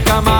la cama.